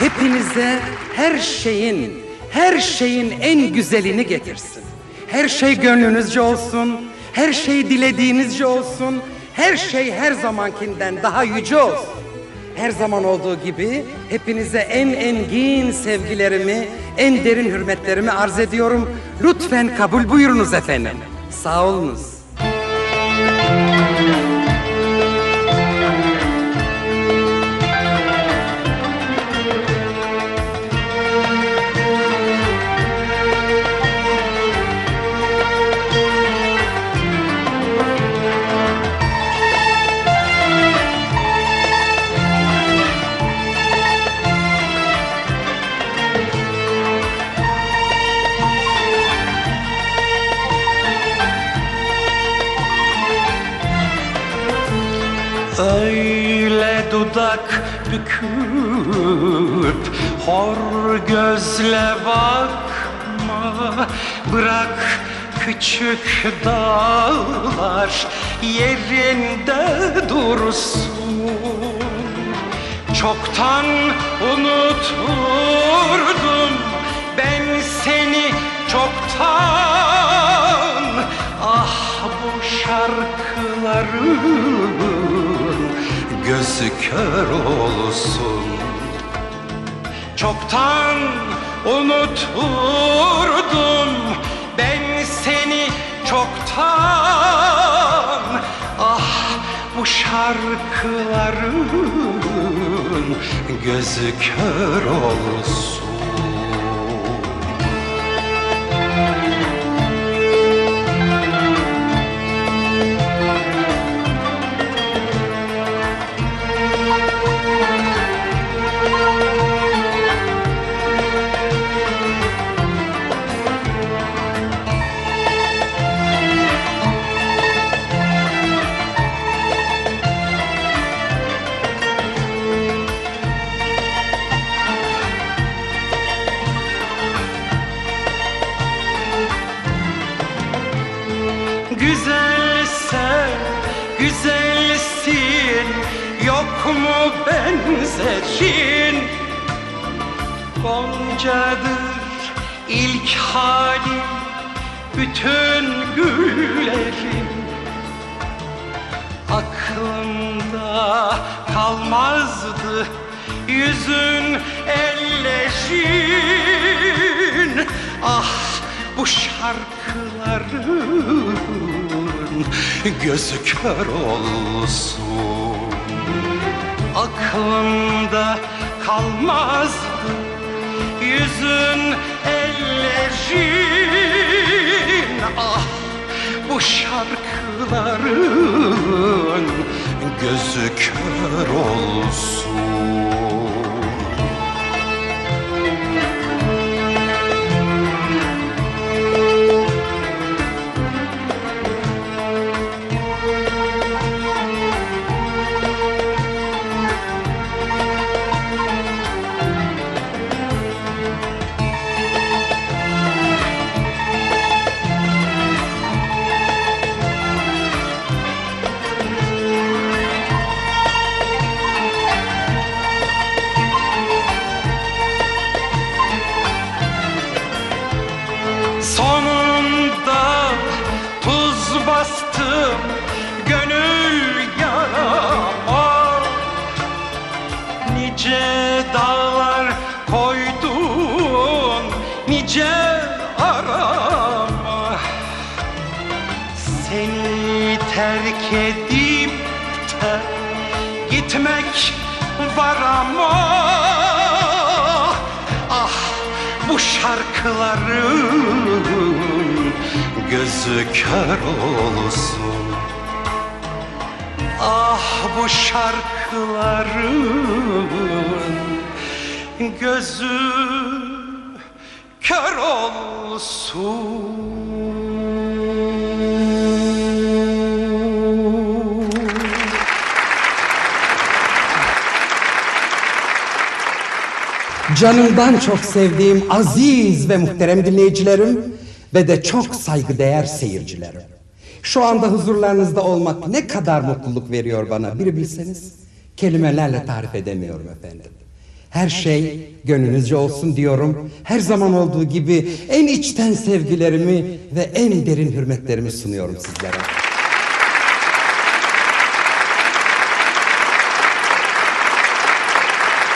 hepinize her şeyin, her şeyin en güzelini getirsin. Her şey gönlünüzce olsun, her şey dilediğinizce olsun, her şey her zamankinden daha yüce olsun. Her zaman olduğu gibi hepinize en engin sevgilerimi, en derin hürmetlerimi arz ediyorum. Lütfen kabul buyurunuz efendim. Sağ olunuz. Dudak büküp hor gözle bakma. Bırak küçük dağlar yerinde dursun. Çoktan unuturdum ben seni çoktan. Ah bu şarkıların gözü kör olsun. Çoktan unuturdum ben seni çoktan. Ah bu şarkıların gözü kör olsun Yok mu benzerin Goncadır ilk hali Bütün güllerin Aklımda kalmazdı yüzün ellerin Ah bu şarkıların gözü kör olsun Aklımda kalmazdı yüzün ellerin. Ah bu şarkıların gözü kör olsun terk edip de gitmek var ama Ah bu şarkıların gözü kör olsun. Ah bu şarkıların gözü kör olsun Canımdan çok sevdiğim aziz ve muhterem dinleyicilerim ve de çok saygıdeğer seyircilerim. Şu anda huzurlarınızda olmak ne kadar mutluluk veriyor bana bir bilseniz. Kelimelerle tarif edemiyorum efendim. Her şey gönlünüzce olsun diyorum. Her zaman olduğu gibi en içten sevgilerimi ve en derin hürmetlerimi sunuyorum sizlere.